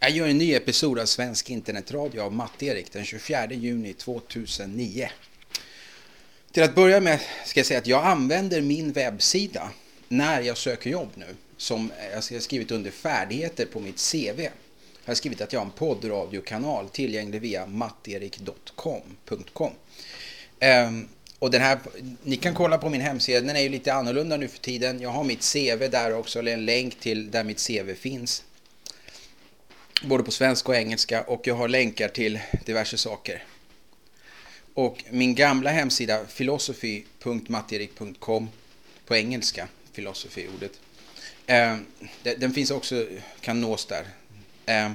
Jag gör en ny episod av Svensk internetradio av Matt-Erik den 24 juni 2009. Till att börja med ska jag säga att jag använder min webbsida när jag söker jobb nu. Som jag har skrivit under färdigheter på mitt CV. Jag har skrivit att jag har en poddradiokanal tillgänglig via matterik.com. Um, ehm, och den här, ni kan kolla på min hemsida, den är ju lite annorlunda nu för tiden. Jag har mitt CV där också, eller en länk till där mitt CV finns både på svenska och engelska och jag har länkar till diverse saker. Och min gamla hemsida philosophy.matterik.com på engelska, philosophy-ordet. Eh, den finns också, kan nås där. Eh,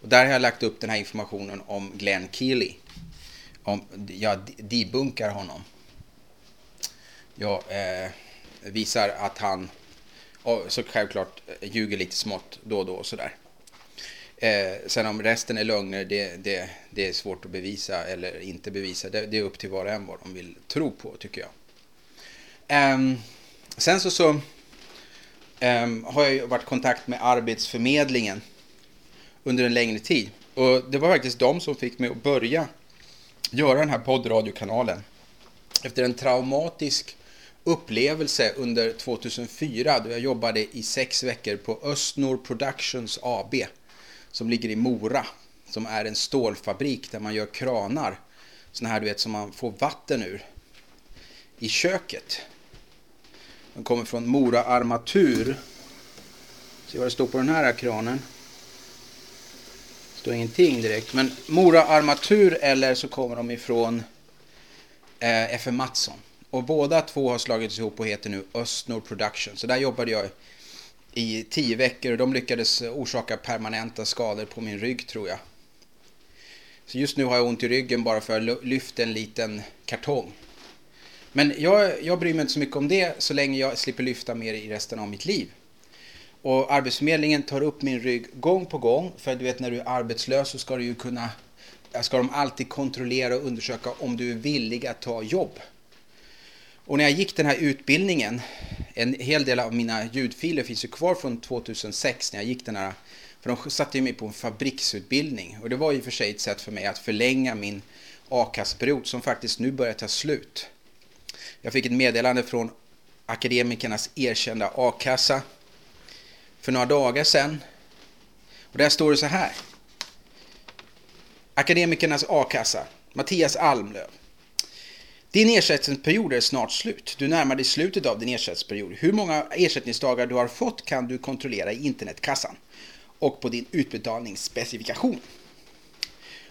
och där har jag lagt upp den här informationen om Glenn Keely. Om, jag debunkar honom. Jag eh, visar att han, så självklart, ljuger lite smått då och då och sådär. Eh, sen om resten är lögner, det, det, det är svårt att bevisa eller inte bevisa. Det, det är upp till var och en vad de vill tro på, tycker jag. Eh, sen så, så eh, har jag varit i kontakt med Arbetsförmedlingen under en längre tid. Och det var faktiskt de som fick mig att börja göra den här poddradiokanalen. Efter en traumatisk upplevelse under 2004 då jag jobbade i sex veckor på Östnor Productions AB som ligger i Mora. Som är en stålfabrik där man gör kranar. Såna här du vet som man får vatten ur. I köket. De kommer från Mora Armatur. Se vad det står på den här kranen. Det står ingenting direkt. Men Mora Armatur eller så kommer de ifrån eh, FM Mattsson. Och båda två har slagits ihop och heter nu Östnor Production. Så där jobbade jag i tio veckor och de lyckades orsaka permanenta skador på min rygg tror jag. Så just nu har jag ont i ryggen bara för att jag lyft en liten kartong. Men jag, jag bryr mig inte så mycket om det så länge jag slipper lyfta mer i resten av mitt liv. Och Arbetsförmedlingen tar upp min rygg gång på gång. För du vet när du är arbetslös så ska du ju kunna, ska de alltid kontrollera och undersöka om du är villig att ta jobb. Och när jag gick den här utbildningen, en hel del av mina ljudfiler finns ju kvar från 2006 när jag gick den här, för de satte ju mig på en fabriksutbildning. Och det var ju för sig ett sätt för mig att förlänga min a-kasseperiod som faktiskt nu börjar ta slut. Jag fick ett meddelande från Akademikernas erkända a-kassa för några dagar sedan. Och där står det så här. Akademikernas a-kassa, Mattias Almlöv. Din ersättningsperiod är snart slut. Du närmar dig slutet av din ersättningsperiod. Hur många ersättningsdagar du har fått kan du kontrollera i internetkassan och på din utbetalningsspecifikation.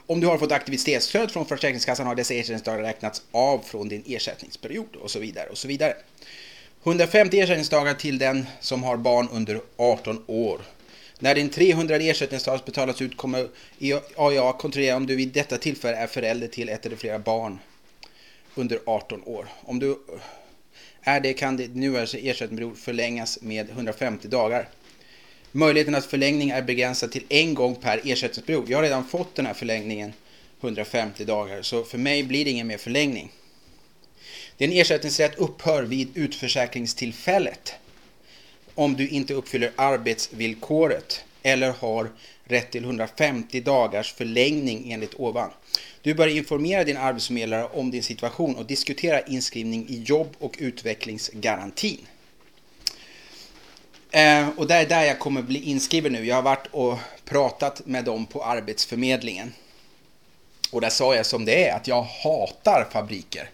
Om du har fått aktivitetsstöd från Försäkringskassan har dessa ersättningsdagar räknats av från din ersättningsperiod och så vidare och så vidare. 150 ersättningsdagar till den som har barn under 18 år. När din 300 ersättningsdagar betalas ut kommer AIA kontrollera om du vid detta tillfälle är förälder till ett eller flera barn under 18 år. Om du är det kan ditt nuvarande alltså ersättningsperiod förlängas med 150 dagar. Möjligheten att förlängning är begränsad till en gång per ersättningsperiod. Jag har redan fått den här förlängningen 150 dagar så för mig blir det ingen mer förlängning. Din ersättningsrätt upphör vid utförsäkringstillfället om du inte uppfyller arbetsvillkoret eller har rätt till 150 dagars förlängning enligt ovan. Du bör informera din arbetsförmedlare om din situation och diskutera inskrivning i jobb och utvecklingsgarantin. Eh, och det är där jag kommer bli inskriven nu. Jag har varit och pratat med dem på Arbetsförmedlingen. Och där sa jag som det är, att jag hatar fabriker.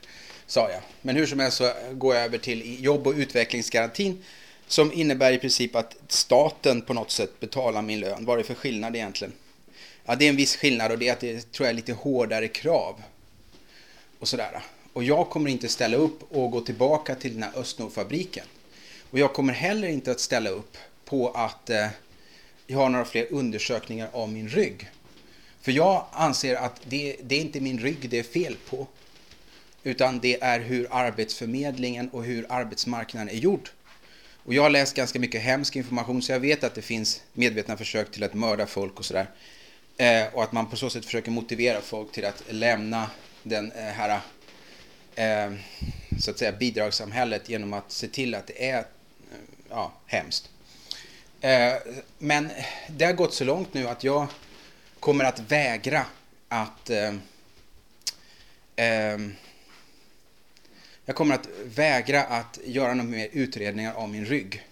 Sa jag. Men hur som helst så går jag över till jobb och utvecklingsgarantin. Som innebär i princip att staten på något sätt betalar min lön. Vad är det för skillnad egentligen? Ja, det är en viss skillnad och det är att det tror jag är lite hårdare krav. Och sådär. Och jag kommer inte ställa upp och gå tillbaka till den här Östnordfabriken. Och jag kommer heller inte att ställa upp på att eh, jag har några fler undersökningar av min rygg. För jag anser att det, det är inte min rygg det är fel på. Utan det är hur Arbetsförmedlingen och hur arbetsmarknaden är gjord. Och jag har läst ganska mycket hemsk information så jag vet att det finns medvetna försök till att mörda folk och sådär. Eh, och att man på så sätt försöker motivera folk till att lämna den eh, här eh, så att säga bidragssamhället genom att se till att det är eh, ja, hemskt. Eh, men det har gått så långt nu att jag kommer att vägra att eh, eh, jag kommer att vägra att göra några mer utredningar av min rygg.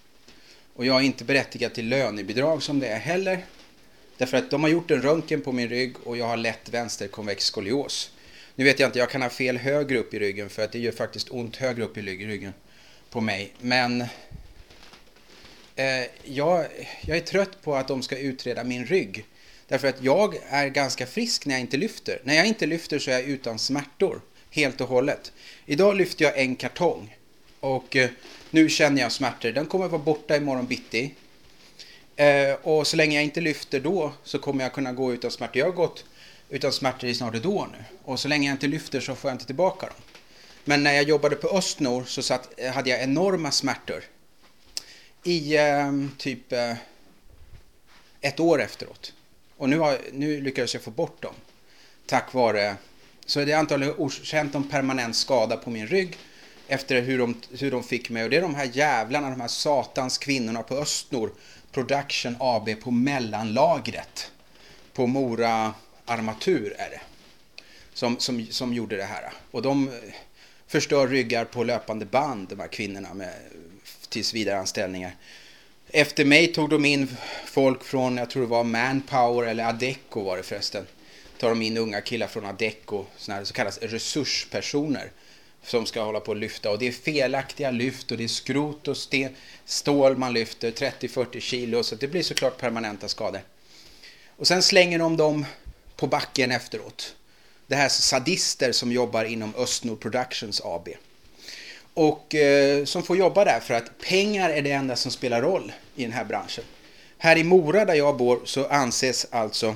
Och jag är inte berättigad till lönebidrag som det är heller. Därför att de har gjort en röntgen på min rygg och jag har lätt vänsterkonvex skolios. Nu vet jag inte, jag kan ha fel högre upp i ryggen för att det gör faktiskt ont högre upp i ryggen på mig. Men eh, jag, jag är trött på att de ska utreda min rygg. Därför att jag är ganska frisk när jag inte lyfter. När jag inte lyfter så är jag utan smärtor. Helt och hållet. Idag lyfte jag en kartong. Och eh, nu känner jag smärtor. Den kommer vara borta imorgon bitti. Eh, och så länge jag inte lyfter då så kommer jag kunna gå utan smärtor. Jag har gått utan smärtor i snart ett år nu. Och så länge jag inte lyfter så får jag inte tillbaka dem. Men när jag jobbade på Östnor så satt, eh, hade jag enorma smärtor. I eh, typ eh, ett år efteråt. Och nu, har, nu lyckades jag få bort dem. Tack vare... Så det är antagligen okänt om permanent skada på min rygg efter hur de, hur de fick mig. Och det är de här jävlarna, de här satans kvinnorna på Östnor Production AB på mellanlagret. På Mora Armatur är det. Som, som, som gjorde det här. Och de eh, förstör ryggar på löpande band, de här kvinnorna med tillsvidareanställningar. Efter mig tog de in folk från, jag tror det var Manpower eller Adecco var det förresten. Tar de in unga killar från Adecco, såna här så kallas resurspersoner som ska hålla på och lyfta. Och det är felaktiga lyft och det är skrot och sten, stål man lyfter, 30-40 kilo. Så det blir såklart permanenta skador. Och sen slänger de dem på backen efteråt. Det här är sadister som jobbar inom Östnord Productions AB. Och eh, som får jobba där för att pengar är det enda som spelar roll i den här branschen. Här i Mora där jag bor så anses alltså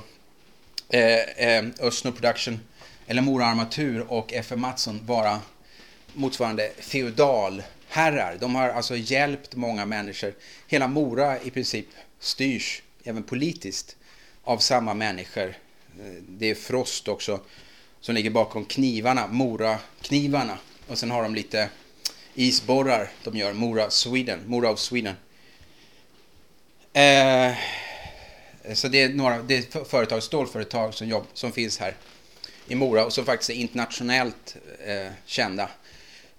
eh, eh, Production eller Mora Armatur och FM Mattsson vara motsvarande feodalherrar. De har alltså hjälpt många människor. Hela Mora i princip styrs, även politiskt, av samma människor. Eh, det är Frost också som ligger bakom knivarna, Mora-knivarna. Och sen har de lite isborrar de gör, Mora Sweden, Mora of Sweden. Eh, Eh, så det är några det är företag, stålföretag som, jobb, som finns här i Mora och som faktiskt är internationellt eh, kända.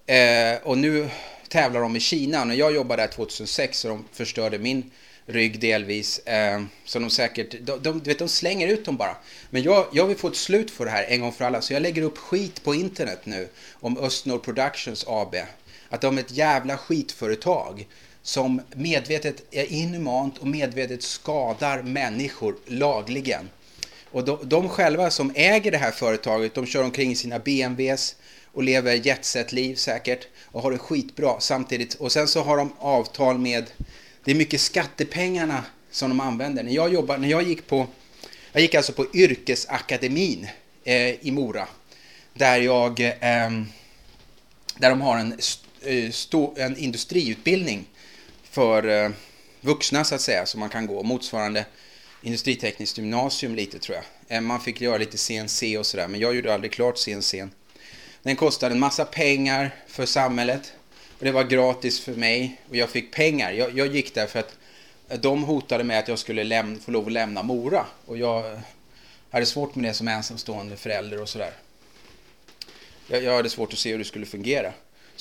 Eh, och nu tävlar de i Kina. När jag jobbade där 2006 så de förstörde min rygg delvis. Eh, så de säkert, de, de, vet, de slänger ut dem bara. Men jag, jag vill få ett slut på det här en gång för alla. Så jag lägger upp skit på internet nu om Östnord Productions AB. Att de är ett jävla skitföretag som medvetet är inhumant och medvetet skadar människor lagligen. Och de, de själva som äger det här företaget, de kör omkring i sina BMWs, och lever jetset-liv säkert och har det skitbra samtidigt. Och sen så har de avtal med, det är mycket skattepengarna som de använder. När jag, jobbar, när jag gick på, jag gick alltså på yrkesakademin eh, i Mora. Där jag, eh, där de har en, eh, en industriutbildning för eh, vuxna så att säga som man kan gå. Motsvarande industritekniskt gymnasium lite tror jag. Eh, man fick göra lite CNC och sådär men jag gjorde aldrig klart CNC. Den kostade en massa pengar för samhället. Och det var gratis för mig och jag fick pengar. Jag, jag gick där för att eh, de hotade med att jag skulle lämna, få lov att lämna Mora. Och jag hade svårt med det som ensamstående förälder och sådär. Jag, jag hade svårt att se hur det skulle fungera.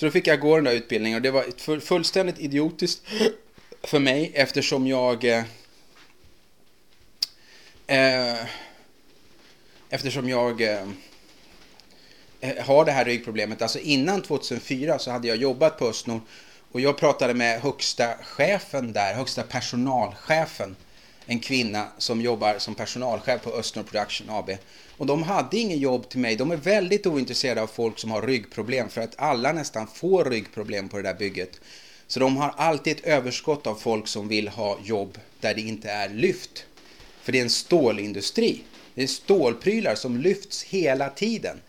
Så då fick jag gå den där utbildningen och det var fullständigt idiotiskt för mig eftersom jag eh, eh eftersom jag eh, eh, har det här ryggproblemet. Alltså innan 2004 så hade jag jobbat på Östnord och jag pratade med högsta chefen där, högsta personalchefen. En kvinna som jobbar som personalchef på Östnord Production AB. Och de hade ingen jobb till mig. De är väldigt ointresserade av folk som har ryggproblem för att alla nästan får ryggproblem på det där bygget. Så de har alltid ett överskott av folk som vill ha jobb där det inte är lyft. För det är en stålindustri. Det är stålprylar som lyfts hela tiden.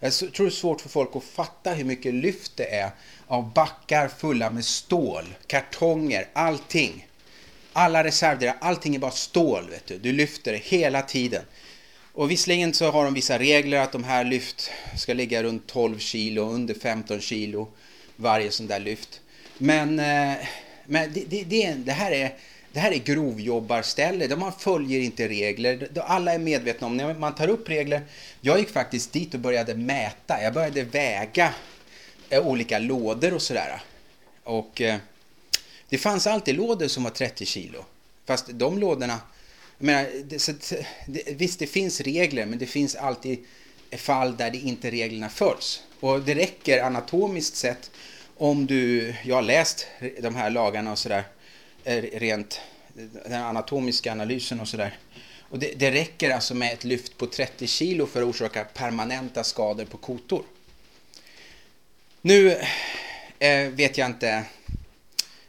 Jag tror det är svårt för folk att fatta hur mycket lyft det är av backar fulla med stål, kartonger, allting. Alla reservdelar, allting är bara stål. Vet du. du lyfter det hela tiden. Och visserligen så har de vissa regler att de här lyft ska ligga runt 12 kilo, under 15 kilo varje sån där lyft. Men, eh, men det, det, det, det här är det här är grovjobbarställe. De man följer inte regler. Alla är medvetna om när man tar upp regler. Jag gick faktiskt dit och började mäta. Jag började väga eh, olika lådor och sådär. Och eh, det fanns alltid lådor som var 30 kilo. Fast de lådorna, menar, det, så, det, visst det finns regler men det finns alltid fall där det inte reglerna följs. Och det räcker anatomiskt sett om du, jag har läst de här lagarna och sådär, eh, rent den anatomiska analysen och sådär. Och det, det räcker alltså med ett lyft på 30 kilo för att orsaka permanenta skador på kotor. Nu eh, vet jag inte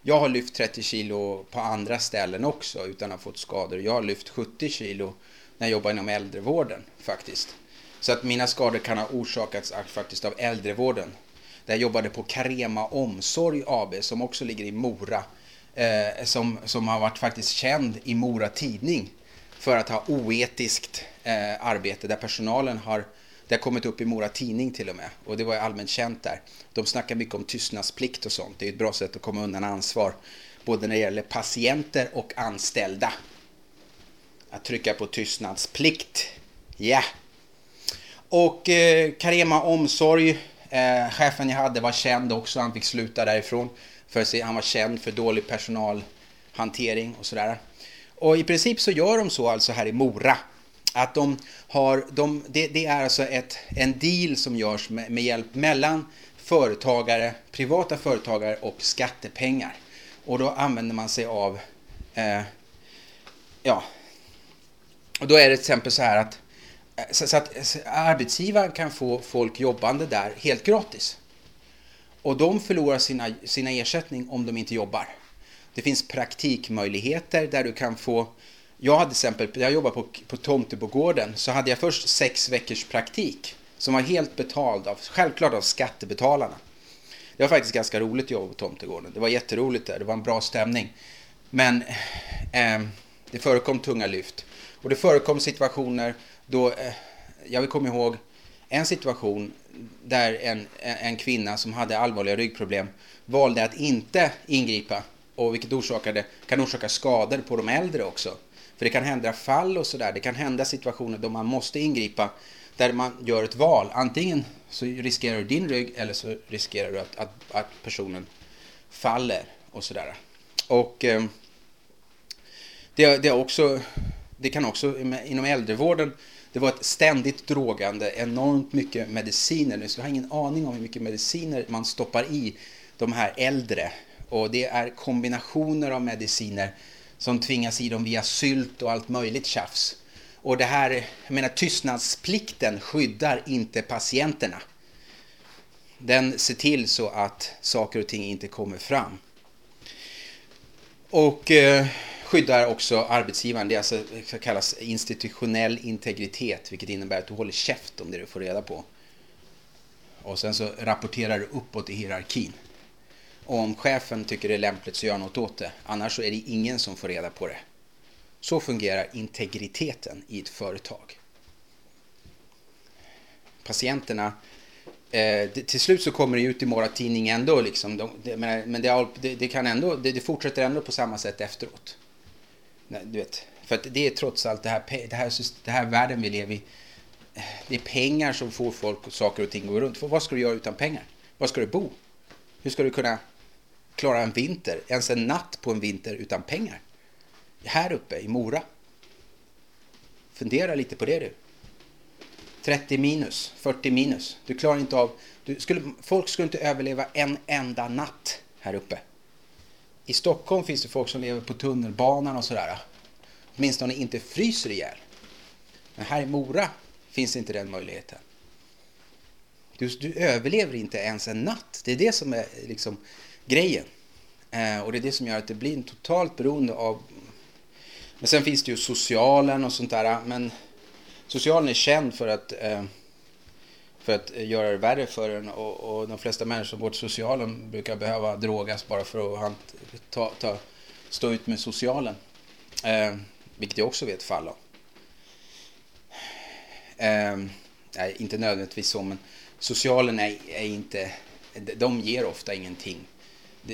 jag har lyft 30 kilo på andra ställen också utan att ha fått skador. Jag har lyft 70 kilo när jag jobbar inom äldrevården faktiskt. Så att mina skador kan ha orsakats faktiskt av äldrevården. Där jag jobbade på Carema Omsorg AB som också ligger i Mora. Eh, som, som har varit faktiskt känd i Mora Tidning för att ha oetiskt eh, arbete där personalen har det har kommit upp i Mora Tidning till och med och det var allmänt känt där. De snackar mycket om tystnadsplikt och sånt. Det är ett bra sätt att komma undan ansvar både när det gäller patienter och anställda. Att trycka på tystnadsplikt. Ja. Yeah. Och eh, Carema Omsorg, eh, chefen jag hade var känd också. Han fick sluta därifrån. För att han var känd för dålig personalhantering och sådär. Och i princip så gör de så alltså här i Mora. Att de har, de, det, det är alltså ett, en deal som görs med, med hjälp mellan företagare, privata företagare och skattepengar. Och då använder man sig av, eh, ja, och då är det till exempel så här att, eh, så, så att eh, arbetsgivaren kan få folk jobbande där helt gratis. Och de förlorar sina, sina ersättning om de inte jobbar. Det finns praktikmöjligheter där du kan få jag hade till exempel, jag jobbade på, på Tomtebogården, så hade jag först sex veckors praktik som var helt betald av, självklart av skattebetalarna. Det var faktiskt ganska roligt att jobba på Tomtegården. Det var jätteroligt där, det var en bra stämning. Men eh, det förekom tunga lyft. Och det förekom situationer då, eh, jag vill komma ihåg en situation där en, en kvinna som hade allvarliga ryggproblem valde att inte ingripa och vilket orsakade, kan orsaka skador på de äldre också. För det kan hända fall och sådär. Det kan hända situationer då man måste ingripa där man gör ett val. Antingen så riskerar du din rygg eller så riskerar du att, att, att personen faller och sådär. Och eh, det, det, också, det kan också inom äldrevården det var ett ständigt drogande, enormt mycket mediciner. Så jag har ingen aning om hur mycket mediciner man stoppar i de här äldre. Och det är kombinationer av mediciner som tvingas i dem via sylt och allt möjligt tjafs. Och det här, jag menar tystnadsplikten skyddar inte patienterna. Den ser till så att saker och ting inte kommer fram. Och eh, skyddar också arbetsgivaren. Det är alltså, det kallas institutionell integritet, vilket innebär att du håller käft om det du får reda på. Och sen så rapporterar du uppåt i hierarkin. Och om chefen tycker det är lämpligt så gör något åt det. Annars så är det ingen som får reda på det. Så fungerar integriteten i ett företag. Patienterna, eh, till slut så kommer det ut i morgontidning ändå, liksom, de, det, men det, det, det, kan ändå, det, fortsätter ändå på samma sätt efteråt. Nej, du vet, för att det är trots allt det här, det här, det här världen vi lever i. Det är pengar som får folk och saker och ting att gå runt. För vad ska du göra utan pengar? Var ska du bo? Hur ska du kunna klara en vinter, ens en natt på en vinter utan pengar. Här uppe i Mora. Fundera lite på det du. 30 minus, 40 minus. Du klarar inte av... Du skulle, folk skulle inte överleva en enda natt här uppe. I Stockholm finns det folk som lever på tunnelbanan och sådär. Åtminstone inte fryser ihjäl. Men här i Mora finns inte den möjligheten. Du, du överlever inte ens en natt. Det är det som är liksom grejen. Eh, och det är det som gör att det blir en totalt beroende av... Men sen finns det ju socialen och sånt där. Men socialen är känd för att, eh, för att göra det värre för en. Och, och de flesta människor som går till socialen brukar behöva drogas bara för att ta, ta, stå ut med socialen. Eh, vilket jag också vet fall av. Eh, nej, inte nödvändigtvis så, men socialen är, är inte... De ger ofta ingenting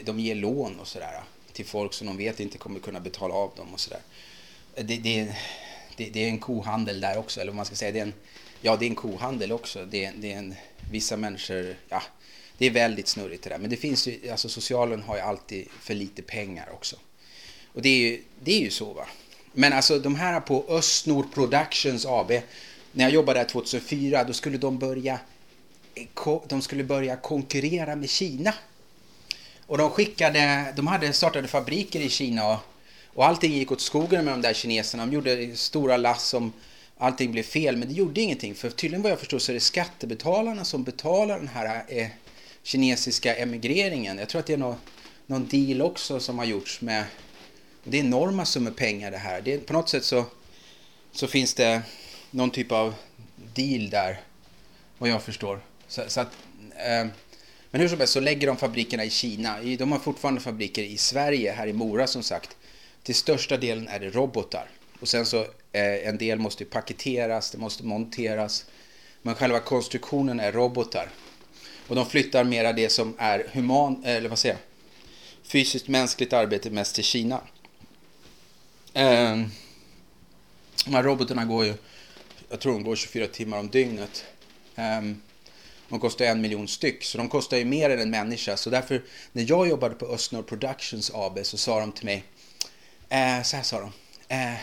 de ger lån och sådär till folk som de vet inte kommer kunna betala av dem och sådär. Det, det, det, det, är en kohandel där också, eller vad man ska säga. Det är en, ja, det är en kohandel också. Det, det är en, vissa människor, ja, det är väldigt snurrigt det där. Men det finns ju, alltså socialen har ju alltid för lite pengar också. Och det är ju, det är ju så va. Men alltså de här på Östnord Productions AB, när jag jobbade där 2004, då skulle de börja, de skulle börja konkurrera med Kina. Och de skickade, de hade startade fabriker i Kina och, allting gick åt skogen med de där kineserna. De gjorde stora lass som allting blev fel, men det gjorde ingenting. För tydligen vad jag förstår så är det skattebetalarna som betalar den här eh, kinesiska emigreringen. Jag tror att det är någon, någon deal också som har gjorts med det är enorma summor pengar det här. Det, på något sätt så, så finns det någon typ av deal där, vad jag förstår. Så, så att, eh, men hur som helst så lägger de fabrikerna i Kina. De har fortfarande fabriker i Sverige, här i Mora som sagt. Till största delen är det robotar. Och sen så eh, en del måste paketeras, det måste monteras. Men själva konstruktionen är robotar. Och de flyttar mera det som är human, eh, eller vad säger jag, fysiskt mänskligt arbete mest till Kina. Eh, de här robotarna går ju, jag tror de går 24 timmar om dygnet. Eh, de kostar en miljon styck, så de kostar ju mer än en människa. Så därför, när jag jobbade på Östnor Productions AB så sa de till mig, eh, så här sa de. Eh,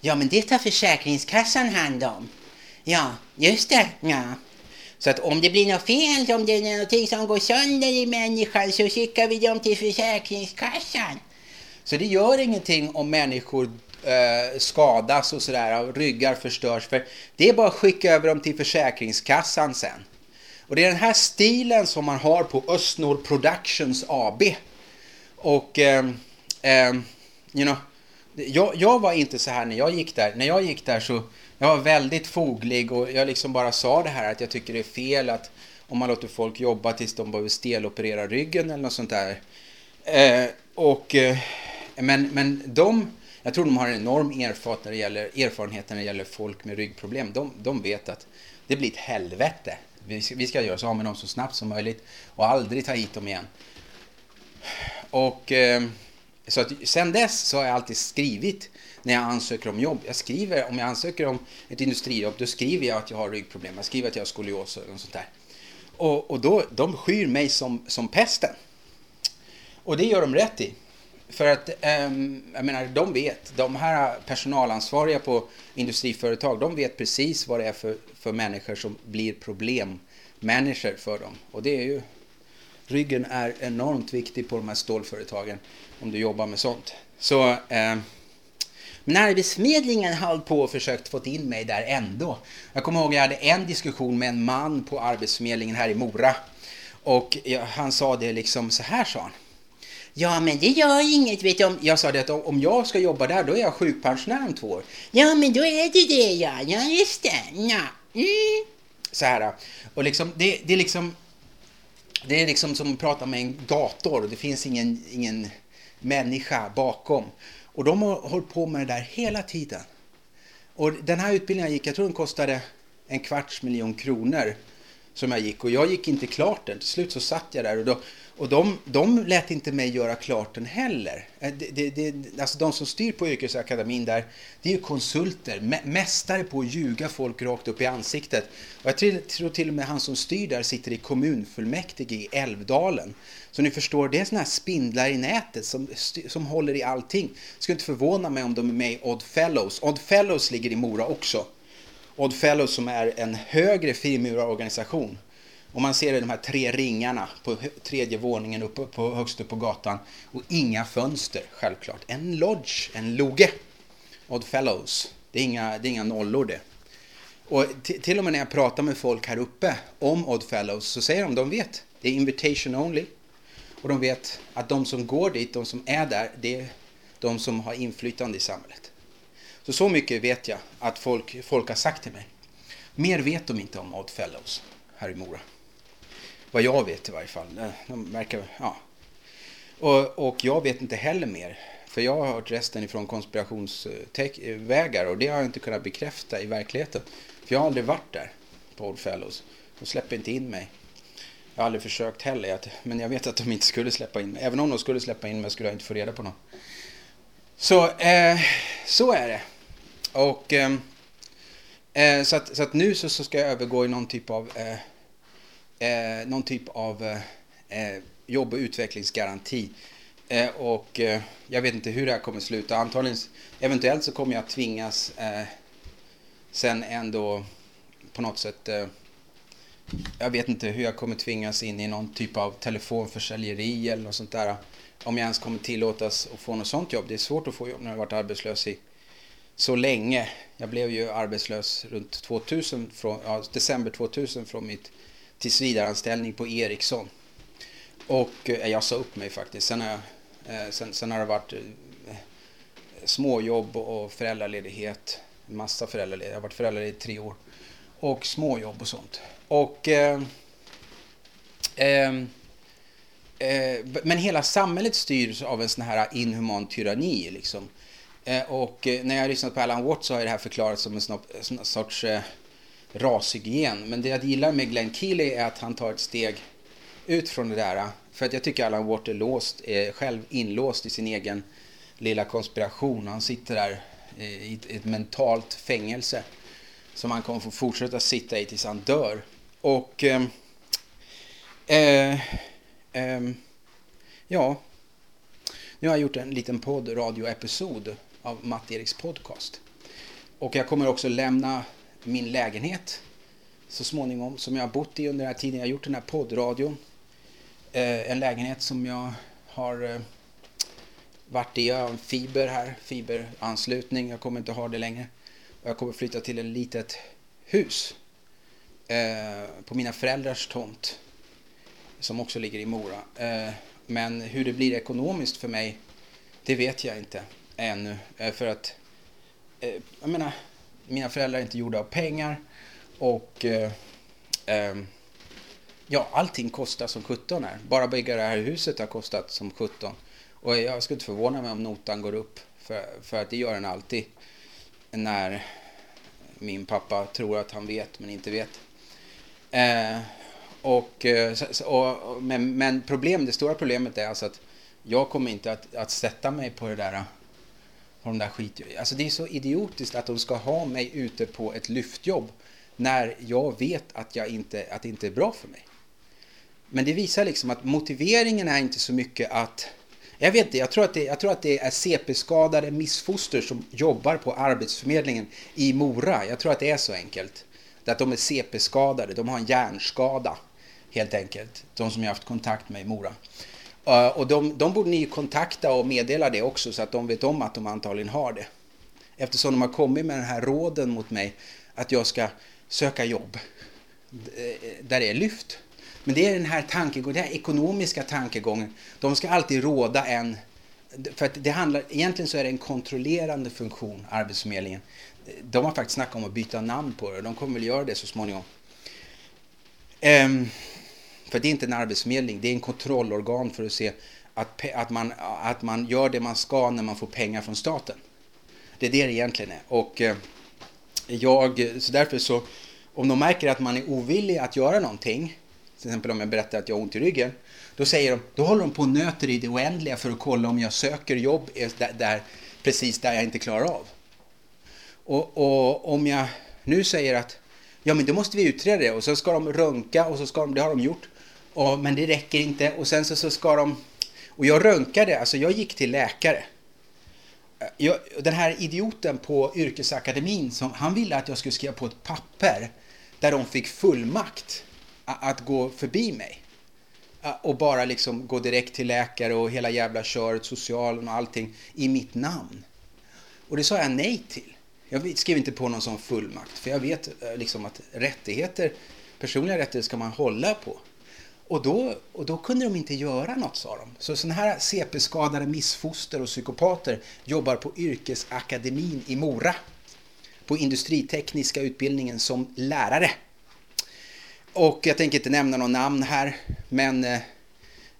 ja, men det tar Försäkringskassan hand om. Ja, just det. Ja. Så att om det blir något fel, om det är någonting som går sönder i människan så skickar vi dem till Försäkringskassan. Så det gör ingenting om människor eh, skadas och sådär, ryggar förstörs. För det är bara att skicka över dem till Försäkringskassan sen. Och det är den här stilen som man har på Östnord Productions AB. Och, eh, eh, you know, jag, jag, var inte så här när jag gick där. När jag gick där så jag var väldigt foglig och jag liksom bara sa det här att jag tycker det är fel att om man låter folk jobba tills de behöver steloperera ryggen eller något sånt där. Eh, och, eh, men, men de, jag tror de har en enorm erfarenhet när det gäller, erfarenhet när det gäller folk med ryggproblem. De, de vet att det blir ett helvete vi ska, vi ska göra oss av med dem så snabbt som möjligt och aldrig ta hit dem igen. Och eh, så att sen dess så har jag alltid skrivit när jag ansöker om jobb. Jag skriver, om jag ansöker om ett industrijobb, då skriver jag att jag har ryggproblem. Jag skriver att jag har skolios och sånt där. Och, och då, de skyr mig som, som pesten. Och det gör de rätt i. För att, um, jag menar, de vet, de här personalansvariga på industriföretag, de vet precis vad det är för, för människor som blir problemmänniskor för dem. Och det är ju, ryggen är enormt viktig på de här stålföretagen om du jobbar med sånt. Så, um, men Arbetsförmedlingen höll på och försökt få in mig där ändå. Jag kommer ihåg att jag hade en diskussion med en man på Arbetsförmedlingen här i Mora. Och jag, han sa det liksom så här sa han. Ja, men det gör inget. Vet du, jag sa det att om jag ska jobba där, då är jag sjukpensionär om två år. Ja, men då är du det, ja. Ja, just det. Ja. Mm. Så här. Och liksom, det, det är liksom... Det är liksom som att prata med en dator. Det finns ingen, ingen människa bakom. Och de har hållit på med det där hela tiden. Och den här utbildningen jag gick, jag tror den kostade en kvarts miljon kronor som jag gick och jag gick inte klart den. Till slut så satt jag där och då och de, de lät inte mig göra klart den heller. Eh, det, det, det, alltså de som styr på yrkesakademin där, det är ju konsulter, mä, mästare på att ljuga folk rakt upp i ansiktet. Och jag tror, tror till och med han som styr där sitter i kommunfullmäktige i Älvdalen. Så ni förstår, det är sådana här spindlar i nätet som, som håller i allting. Skulle inte förvåna mig om de är med i Odd Fellows. Odd Fellows ligger i Mora också. Odd Fellows som är en högre frimurarorganisation och man ser de här tre ringarna på tredje våningen uppe på, högst upp på gatan. Och inga fönster, självklart. En lodge, en loge. Odd Fellows. Det är inga, det är inga nollor det. Och till och med när jag pratar med folk här uppe om Odd Fellows så säger de de vet. Det är invitation only. Och de vet att de som går dit, de som är där, det är de som har inflytande i samhället. Så så mycket vet jag att folk, folk har sagt till mig. Mer vet de inte om Odd Fellows här i Mora. Vad jag vet i varje fall. Eh, de verkar, ja. och, och jag vet inte heller mer. För jag har hört resten ifrån konspirationsvägar och det har jag inte kunnat bekräfta i verkligheten. För jag har aldrig varit där på Odd Fellows. De släpper inte in mig. Jag har aldrig försökt heller, men jag vet att de inte skulle släppa in mig. Även om de skulle släppa in mig skulle jag inte få reda på något. Så, eh, så är det. Och ehm, eh, så, att, så att nu så, så ska jag övergå i någon typ av eh, eh någon typ av eh, eh jobb och utvecklingsgaranti. Eh, och eh, jag vet inte hur det här kommer sluta. Antagligen, eventuellt så kommer jag tvingas sen ändå på något sätt jag vet inte hur jag kommer tvingas in i någon typ av telefonförsäljeri eller något sånt där. Om jag ens kommer tillåtas att få något sånt jobb. Det är svårt att få jobb när jag har varit arbetslös i så länge. Jag blev ju arbetslös runt 2000, från, ja, december 2000 från mitt tillsvidareanställning på Ericsson. Och eh, jag sa upp mig faktiskt. Sen, har jag, eh, sen, sen har det varit eh, småjobb och föräldraledighet. Massa föräldraledighet. Jag har varit föräldraledig i tre år. Och småjobb och sånt. Och... Eh, ehm, eh, eh, men hela samhället styrs av en sån här inhuman tyranni liksom. Eh, och eh, när jag har lyssnat på Alan Watt så har det här förklarats som en sorts eh, rashygien. Men det jag gillar med Glenn Keely är att han tar ett steg ut från det där. För att jag tycker Alan Watt är låst, är själv inlåst i sin egen lilla konspiration. Han sitter där i ett mentalt fängelse som han kommer få fortsätta sitta i tills han dör. Och eh, eh, ja, nu har jag gjort en liten podd, Radio Episod av Matt Eriks podcast. Och jag kommer också lämna min lägenhet så småningom som jag har bott i under den här tiden jag har gjort den här poddradion. Eh, en lägenhet som jag har eh, varit i. Jag har en fiber här, fiberanslutning. Jag kommer inte ha det längre. Och jag kommer flytta till ett litet hus eh, på mina föräldrars tomt som också ligger i Mora. Eh, men hur det blir ekonomiskt för mig, det vet jag inte ännu. Eh, för att, eh, jag menar, mina föräldrar är inte gjorda av pengar och eh, ehm, ja, allting kostar som 17 är. Bara bygga det här huset har kostat som 17. Och jag skulle inte förvåna mig om notan går upp, för, för att det gör den alltid när min pappa tror att han vet men inte vet. Eh, och, eh, och, men, men problem, det stora problemet är alltså att jag kommer inte att, att sätta mig på det där på de där skit... Alltså det är så idiotiskt att de ska ha mig ute på ett lyftjobb när jag vet att, jag inte, att det inte är bra för mig. Men det visar liksom att motiveringen är inte så mycket att... Jag vet inte, jag tror att det, jag tror att det är CP-skadade missfoster som jobbar på Arbetsförmedlingen i Mora. Jag tror att det är så enkelt. Det att de är CP-skadade, de har en hjärnskada helt enkelt. De som jag har haft kontakt med i Mora. Och de, de borde ni kontakta och meddela det också så att de vet om att de antagligen har det. Eftersom de har kommit med den här råden mot mig att jag ska söka jobb eh, där det är lyft. Men det är den här tankegången, den här ekonomiska tankegången. De ska alltid råda en... För att det handlar, egentligen så är det en kontrollerande funktion, Arbetsförmedlingen. De har faktiskt snackat om att byta namn på det och de kommer väl göra det så småningom. Um, för det är inte en arbetsförmedling, det är en kontrollorgan för att se att, att, man, att man gör det man ska när man får pengar från staten. Det är det det egentligen är. Och eh, jag, så därför så, om de märker att man är ovillig att göra någonting, till exempel om jag berättar att jag har ont i ryggen, då säger de, då håller de på och nöter i det oändliga för att kolla om jag söker jobb eh, där, där precis där jag inte klarar av. Och, och om jag nu säger att ja men då måste vi utreda det och så ska de röntga och så ska de, det har de gjort. Och, men det räcker inte och sen så, så ska de... Och jag röntgade, alltså jag gick till läkare. Jag, den här idioten på yrkesakademin, som, han ville att jag skulle skriva på ett papper där de fick fullmakt att, att gå förbi mig. Och bara liksom gå direkt till läkare och hela jävla köret, socialen och allting i mitt namn. Och det sa jag nej till. Jag skrev inte på någon sån fullmakt, för jag vet eh, liksom att rättigheter, personliga rättigheter ska man hålla på. Och då, och då kunde de inte göra något, sa de. Så sådana här CP-skadade missfoster och psykopater jobbar på yrkesakademin i Mora. På industritekniska utbildningen som lärare. Och jag tänker inte nämna något namn här, men eh,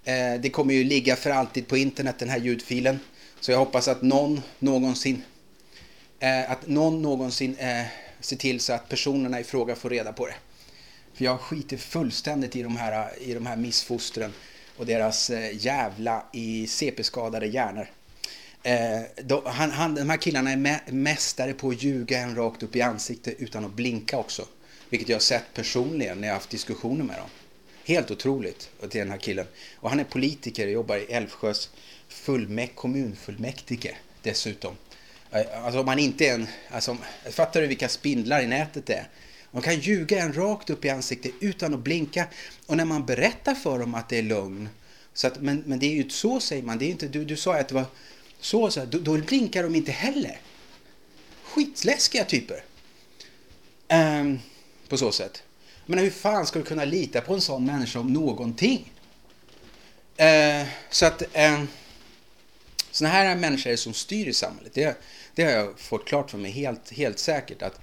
eh, det kommer ju ligga för alltid på internet, den här ljudfilen. Så jag hoppas att någon någonsin, eh, att någon någonsin eh, ser till så att personerna i fråga får reda på det. För jag skiter fullständigt i de här, i de här missfostren och deras eh, jävla i CP-skadade hjärnor. Eh, då, han, han, de här killarna är mä, mästare på att ljuga en rakt upp i ansiktet utan att blinka också. Vilket jag har sett personligen när jag har haft diskussioner med dem. Helt otroligt till den här killen. Och han är politiker och jobbar i Älvsjös fullmäk kommunfullmäktige dessutom. Eh, alltså om man inte är en... Alltså, fattar du vilka spindlar i nätet det är? De kan ljuga en rakt upp i ansiktet utan att blinka. Och när man berättar för dem att det är lögn. Så att, men, men det är ju så säger man. Det är inte, du, du sa att det var så, så då, då blinkar de inte heller. Skitläskiga typer. Um, på så sätt. Men hur fan ska du kunna lita på en sån människa om någonting? Uh, så att uh, såna här människor är det som styr i samhället. Det, det har jag fått klart för mig helt, helt säkert att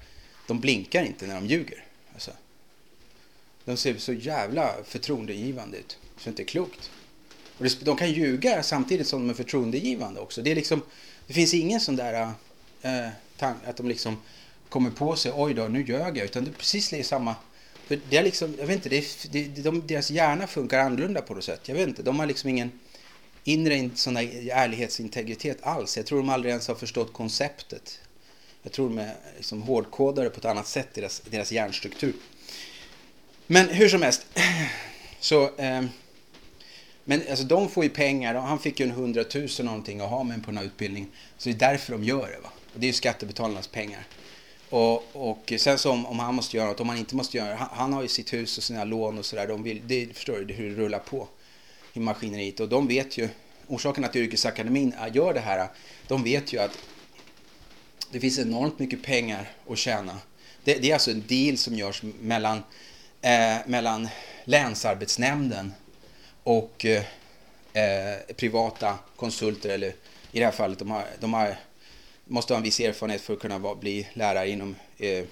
de blinkar inte när de ljuger. Alltså, de ser så jävla förtroendegivande ut. Så det är inte klokt. Och de kan ljuga samtidigt som de är förtroendegivande också. Det, är liksom, det finns ingen sån där eh, äh, tank, att de liksom kommer på sig, oj då, nu ljög jag. Utan det är precis det samma. För det är liksom, jag vet inte, det är, det, de, deras hjärna funkar annorlunda på något sätt. Jag vet inte, de har liksom ingen inre sån där ärlighetsintegritet alls. Jag tror de aldrig ens har förstått konceptet. Jag tror de är liksom hårdkodade på ett annat sätt, deras, deras hjärnstruktur. Men hur som helst. Så, eh, men alltså de får ju pengar och han fick ju en hundratusen någonting att ha med på den här utbildningen. Så det är därför de gör det. Va? Och det är ju skattebetalarnas pengar. Och, och sen så om, om, han måste göra något, om han inte måste göra han, han har ju sitt hus och sina lån och sådär. De det förstår du hur det rullar på i maskineriet. Och de vet ju, orsaken att Yrkesakademin gör det här, de vet ju att det finns enormt mycket pengar att tjäna. Det, det är alltså en deal som görs mellan, eh, mellan länsarbetsnämnden och eh, eh, privata konsulter eller i det här fallet de, har, de har, måste ha en viss erfarenhet för att kunna vara, bli lärare inom eh,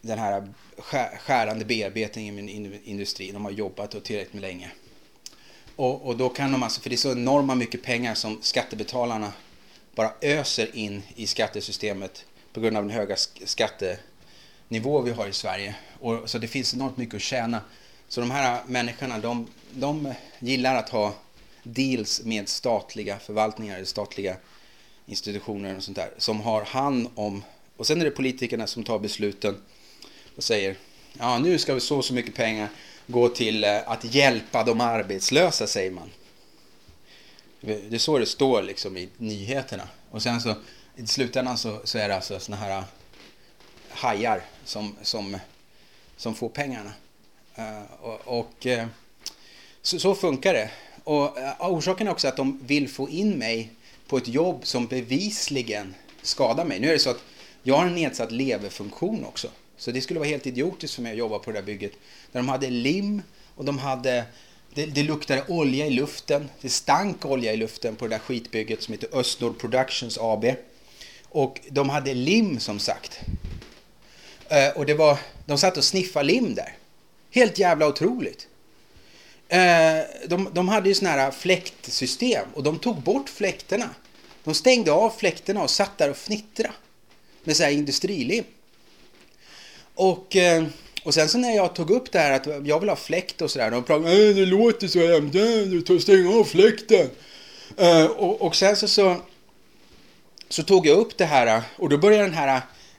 den här skärande bearbetningen i industrin. De har jobbat och tillräckligt med länge. Och, och, då kan de alltså, för det är så enorma mycket pengar som skattebetalarna bara öser in i skattesystemet på grund av den höga skattenivå vi har i Sverige. Och, så det finns enormt mycket att tjäna. Så de här människorna, de, de gillar att ha deals med statliga förvaltningar, statliga institutioner och sånt där, som har hand om, och sen är det politikerna som tar besluten och säger, ja nu ska vi så så mycket pengar gå till eh, att hjälpa de arbetslösa, säger man. Det är så det står liksom i nyheterna. Och sen så i slutändan så, så är det alltså såna här äh, hajar som, som, som får pengarna. Uh, och, och uh, så, så, funkar det. Och uh, orsaken är också att de vill få in mig på ett jobb som bevisligen skadar mig. Nu är det så att jag har en nedsatt leverfunktion också. Så det skulle vara helt idiotiskt för mig att jobba på det där bygget. Där de hade lim och de hade det, det luktade olja i luften. Det stank olja i luften på det där skitbygget som heter Östnord Productions AB. Och de hade lim som sagt. Eh, och det var, de satt och sniffade lim där. Helt jävla otroligt. Eh, de, de hade ju sådana här fläktsystem och de tog bort fläkterna. De stängde av fläkterna och satt där och fnittrade. Med så här industrilim. Och... eh, och sen så när jag tog upp det här att jag vill ha fläkt och sådär. De pratade äh, det låter så hemskt, du tar stäng av fläkten. Uh, och, och sen så, så, så tog jag upp det här och då började den här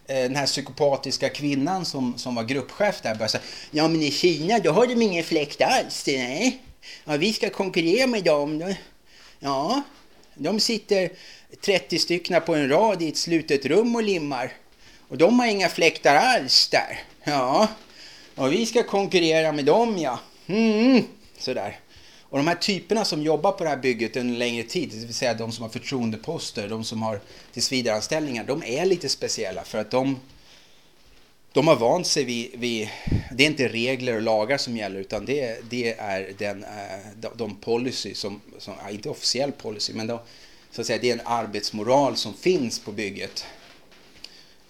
eh, den här psykopatiska kvinnan som, som var gruppchef där började säga Ja men i Kina då har de ingen fläkt alls. Nej. Ja, vi ska konkurrera med dem. Ja, de sitter 30 stycken på en rad i ett slutet rum och limmar. Och de har inga fläktar alls där. Ja, och vi ska konkurrera med dem ja. Mm, sådär. Och de här typerna som jobbar på det här bygget en längre tid, det vill säga de som har förtroendeposter, de som har tillsvidareanställningar, de är lite speciella för att de, de har vant sig vid, vid, det är inte regler och lagar som gäller utan det, det är den, eh, de, de policy som, som, inte officiell policy, men de, så att säga, det är en arbetsmoral som finns på bygget.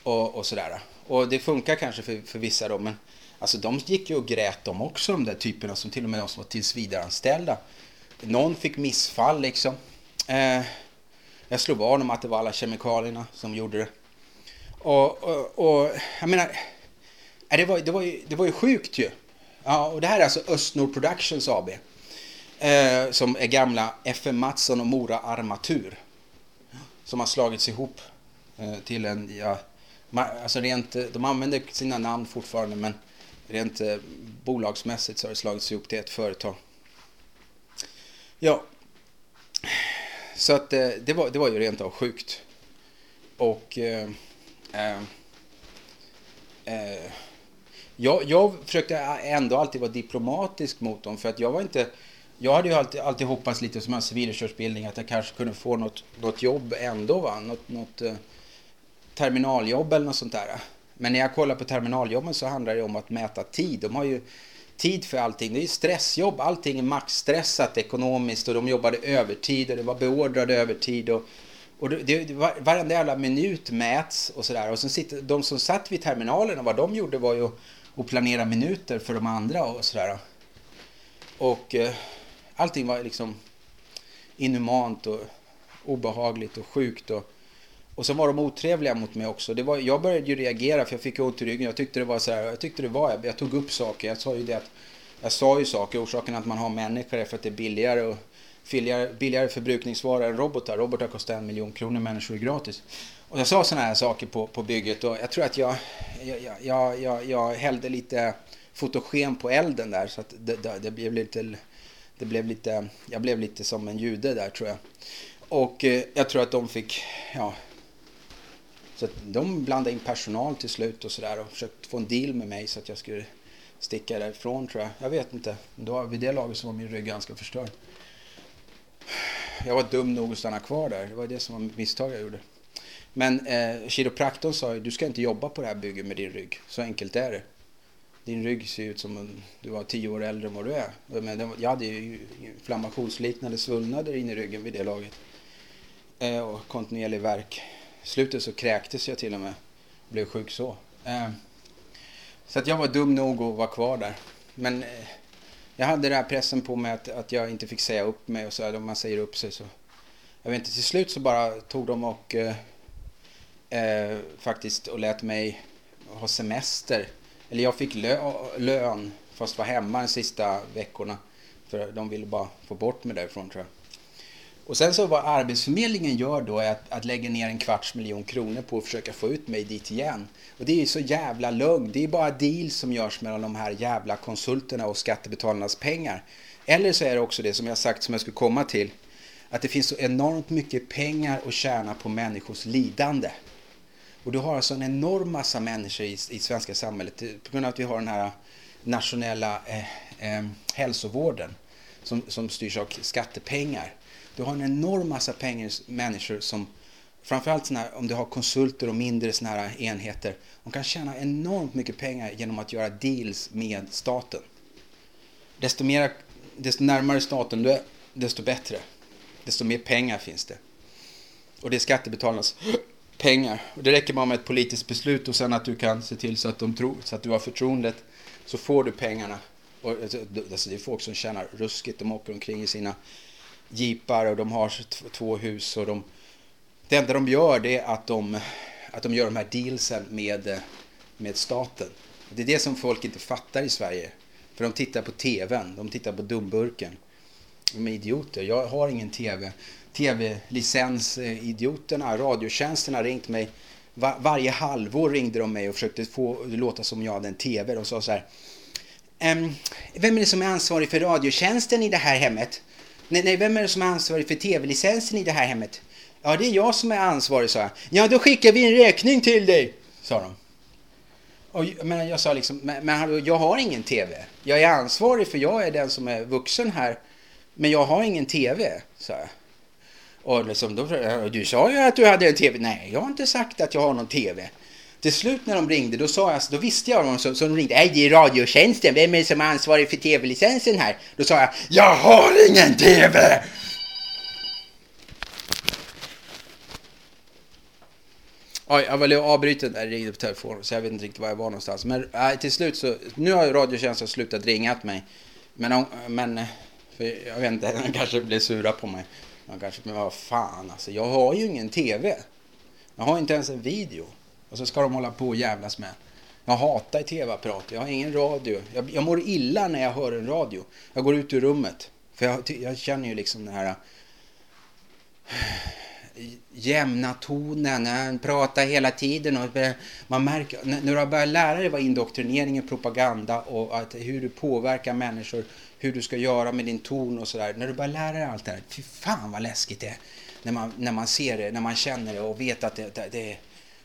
Och, och sådär. Och det funkar kanske för, för vissa då, men Alltså de gick ju och grät de också, de där typerna som till och med de som var tillsvidareanställda. Någon fick missfall liksom. Eh, jag slog vad om att det var alla kemikalierna som gjorde det. Och, och, och jag menar, eh, det, var, det, var ju, det var ju sjukt ju. Ja, och det här är alltså Östnord Productions AB. Eh, som är gamla FM Mattsson och Mora Armatur. Som har slagits ihop eh, till en, ja, alltså rent, eh, de använder sina namn fortfarande men rent eh, bolagsmässigt så har det slagits ihop till ett företag. Ja, så att eh, det, var, det var ju rent av sjukt. Och eh, eh, eh jag, jag försökte ändå alltid vara diplomatisk mot dem för att jag var inte jag hade ju alltid, alltid hoppats lite som en civilingenjörsutbildning att jag kanske kunde få något, något jobb ändå. Va? Något, något eh, terminaljobb eller något sånt där. Men när jag kollar på terminaljobben så handlar det om att mäta tid. De har ju tid för allting. Det är stressjobb. Allting är maxstressat ekonomiskt och de jobbade övertid och det var beordrad övertid. Och, och det, det, varenda jävla minut mäts och sådär. Och sen sitter, de som satt vid terminalerna, vad de gjorde var ju att planera minuter för de andra och sådär. Och eh, allting var liksom inhumant och obehagligt och sjukt. Och, och så var de otrevliga mot mig också. Det var, jag började ju reagera för jag fick ont i ryggen. Jag tyckte det var så här, jag tyckte det var, jag, jag tog upp saker. Jag sa ju det att, jag sa ju saker. Orsaken att man har människor är för att det är billigare och billigare, billigare förbrukningsvaror än robotar. Robotar kostar en miljon kronor, människor är gratis. Och jag sa sådana här saker på, på bygget och jag tror att jag, jag, jag, jag, jag hällde lite fotogen på elden där så att det, det, det blev lite det blev lite, jag blev lite som en jude där tror jag. Och eh, jag tror att de fick, ja, så att de blandade in personal till slut och sådär och försökte få en deal med mig så att jag skulle sticka därifrån tror jag. Jag vet inte. Då, vid det laget så var min rygg ganska förstörd. Jag var dum nog att stanna kvar där. Det var det som var misstag jag gjorde. Men eh, kiropraktorn sa ju, du ska inte jobba på det här bygget med din rygg. Så enkelt är det. Din rygg ser ut som om du var tio år äldre än vad du är. Men jag hade ju inflammationsliknande svullnader in i ryggen vid det laget. Eh, och kontinuerlig värk slutet så kräktes jag till och med. Blev sjuk så. Eh, så att jag var dum nog att vara kvar där. Men eh, jag hade den här pressen på mig att, att jag inte fick säga upp mig och så om man säger upp sig så. Jag vet inte, till slut så bara tog de och eh, eh, faktiskt och lät mig ha semester. Eller jag fick lö lön fast var hemma de sista veckorna. För de ville bara få bort mig därifrån tror jag. Och sen så vad Arbetsförmedlingen gör då är att, att lägga ner en kvarts miljon kronor på att försöka få ut mig dit igen. Och det är ju så jävla lögn, Det är bara deals som görs mellan de här jävla konsulterna och skattebetalarnas pengar. Eller så är det också det som jag sagt som jag skulle komma till. Att det finns så enormt mycket pengar att tjäna på människors lidande. Och du har alltså en enorm massa människor i, i svenska samhället eh, på grund av att vi har den här eh, nationella eh, eh, hälsovården som, som styrs av skattepengar. Du har en enorm massa pengar, människor som Framförallt såna här, om du har konsulter och mindre såna här enheter. De kan tjäna enormt mycket pengar genom att göra deals med staten. Desto, mer, desto närmare staten du är, desto bättre. Desto mer pengar finns det. Och det är skattebetalarnas pengar. Och det räcker bara med ett politiskt beslut och sen att du kan se till så att, de tror, så att du har förtroendet. Så får du pengarna. Och, alltså det alltså, är folk som tjänar ruskigt. De åker omkring i sina jeepar och de har två hus. Och de, det enda de gör det är att de, att de gör de här dealsen med, eh, med staten. Det är det som folk inte fattar i Sverige. För de tittar på TVn, de tittar på dumburken. De är idioter. Jag har ingen TV. TV-licensidioterna, eh, radiotjänsten har ringt mig. Var, varje halvår ringde de mig och försökte få det låta som jag hade en TV. De sa så här. Ehm, vem är det som är ansvarig för radiotjänsten i det här hemmet? Nej, nej, vem är det som är ansvarig för tv-licensen i det här hemmet? Ja, det är jag som är ansvarig, sa jag. Ja, då skickar vi en räkning till dig, sa de. Och, men jag sa liksom, men, men jag har ingen tv. Jag är ansvarig för jag är den som är vuxen här. Men jag har ingen tv, sa jag. Och liksom, då, du sa ju att du hade en tv. Nej, jag har inte sagt att jag har någon tv. Till slut när de ringde, då, sa jag, alltså, då visste jag vad de så de ringde. Nej, det är Radiotjänsten. Vem är det som är ansvarig för tv-licensen här? Då sa jag, jag har ingen tv! Oj, jag blev avbruten där, ringde på telefonen, så jag vet inte riktigt var jag var någonstans. Men äh, till slut så, nu har Radiotjänsten slutat ringa till mig. Men, men för jag vet inte, de kanske blir sura på mig. De kanske, men vad fan alltså, jag har ju ingen tv. Jag har inte ens en video. Och så ska de hålla på och jävlas med. Jag hatar tv-apparat, Jag har ingen radio. Jag, jag mår illa när jag hör en radio. Jag går ut ur rummet. För jag, jag känner ju liksom den här äh, jämna tonen, äh, han pratar hela tiden och man märker, när du har börjat lära dig vad indoktrinering är, propaganda och att, hur du påverkar människor, hur du ska göra med din ton och sådär. När du börjar lära dig allt det här, fy fan vad läskigt det är. När man, när man ser det, när man känner det och vet att det, det, det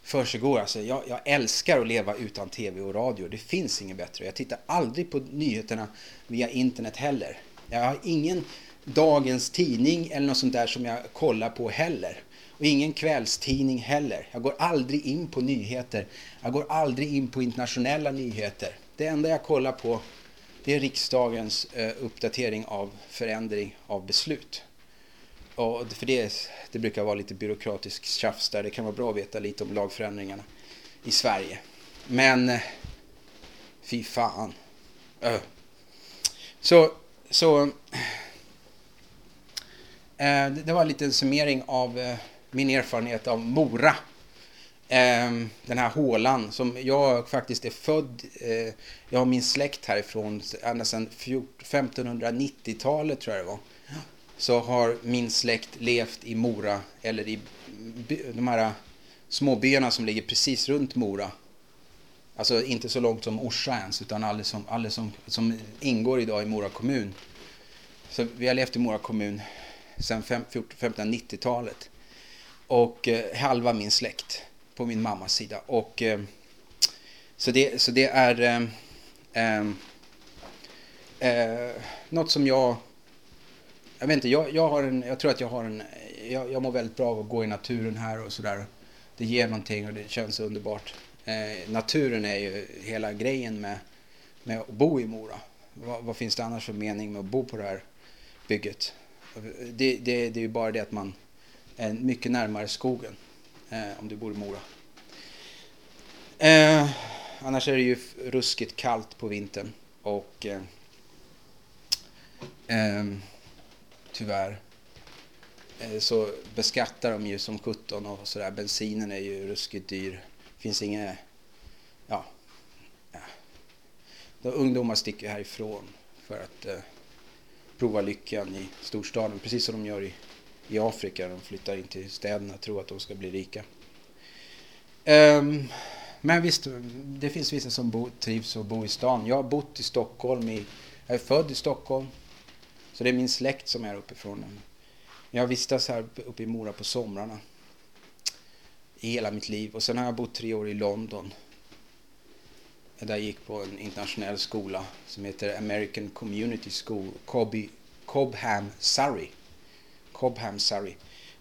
försiggår. Alltså, jag, jag älskar att leva utan tv och radio. Det finns inget bättre. Jag tittar aldrig på nyheterna via internet heller. Jag har ingen Dagens Tidning eller något sånt där som jag kollar på heller. Och ingen kvällstidning heller. Jag går aldrig in på nyheter. Jag går aldrig in på internationella nyheter. Det enda jag kollar på det är riksdagens eh, uppdatering av förändring av beslut. Ja, för det, det brukar vara lite byråkratisk tjafs där. Det kan vara bra att veta lite om lagförändringarna i Sverige. Men eh, fy fan. Öh. Så, så eh, det var en liten summering av eh, min erfarenhet av Mora. Eh, den här hålan som jag faktiskt är född, eh, jag har min släkt härifrån ända sedan 1590-talet tror jag det var. Så har min släkt levt i Mora eller i de här småbyarna som ligger precis runt Mora. Alltså inte så långt som Orsa ens utan alldeles som, alldeles som, som ingår idag i Mora kommun. Så vi har levt i Mora kommun sedan 1590-talet. Och eh, halva min släkt på min mammas sida. Och, eh, så, det, så det är eh, eh, eh något som jag... Jag vet inte, jag, jag, har en, jag tror att jag har en... Jag, jag mår väldigt bra av att gå i naturen här och sådär. Det ger någonting och det känns underbart. Eh, naturen är ju hela grejen med, med att bo i Mora. Vad, vad, finns det annars för mening med att bo på det här bygget? Det, det, det är ju bara det att man är mycket närmare skogen eh, om du bor i Mora. Eh, annars är det ju ruskigt kallt på vintern och eh, eh tyvärr eh, så beskattar de ju som 17 och sådär. Bensinen är ju ruskigt dyr. Finns inget, ja, ja. De ungdomar sticker härifrån för att eh, prova lyckan i storstaden, precis som de gör i, i Afrika. De flyttar in till städerna och tror att de ska bli rika. Um, men visst, det finns vissa som bo, trivs och bor i stan. Jag har bott i Stockholm, i, jag är född i Stockholm. Så det är min släkt som är uppifrån. Jag vistas här uppe i Mora på somrarna. I hela mitt liv. Och sen har jag bott tre år i London. Där jag gick på en internationell skola som heter American Community School, Cobby, Cobham, Surrey. Cobham, Surrey.